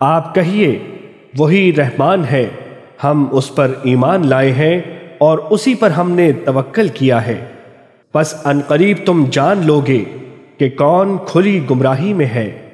آپ کہیے، وہی رحمان ہے، ہم اس پر ایمان لائے ہیں اور اسی پر ہم نے توکل کیا ہے۔ بس عنقریب تم جان لوگے کہ کون کھلی گمراہی میں ہے۔